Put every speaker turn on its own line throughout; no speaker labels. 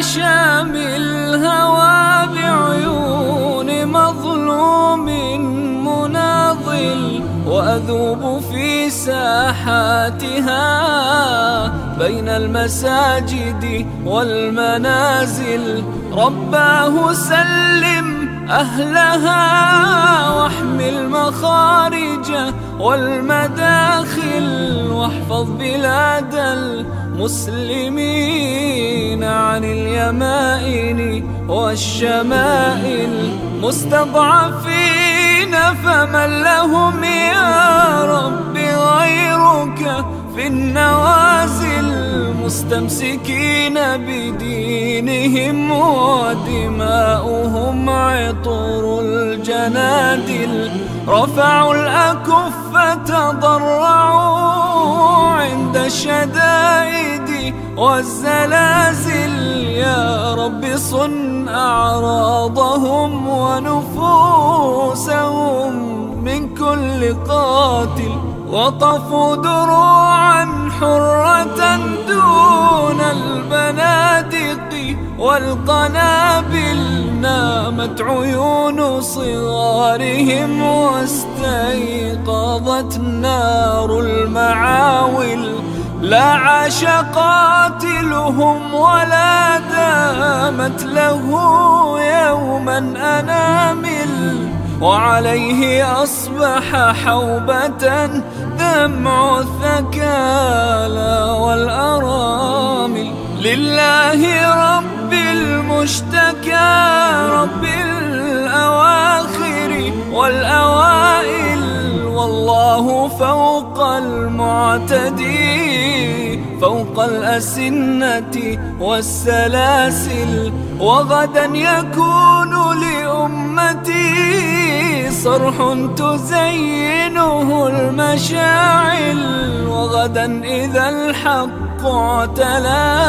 شام الهوى بعيون مظلوم مناضل وأذوب في ساحاتها بين المساجد والمنازل. رباه سلم أهلها واحمي المخارج والمداخل واحفظ بلاد المسلمين عن اليمائن والشمائل مستضعفين فمن لهم يا رب غيرك في النوازل مستمسكين بدينهم ودماؤهم. عطر الجنادل رفعوا الأكف تضرعوا عند الشدائد والزلازل. يا رب صن أعراضهم ونفوسهم من كل قاتل وقفوا دروعا حرة دون البنادق والقنابل. نامت عيون صغارهم واستيقظت نار المعاول. لا عاش قاتلهم ولا دامت له يوما أنامل. وعليه أصبح حوبة دمع الثكالى والأرامل. لله رب المشتكى. رب الأواخر والأوائل والله فوق المعتدي فوق الأسنة والسلاسل وغدا يكون لأمتي صرح تزينه المشاعل وغدا إذا الحق اعتلى.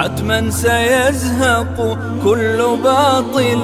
حتما سيزهق كل باطل.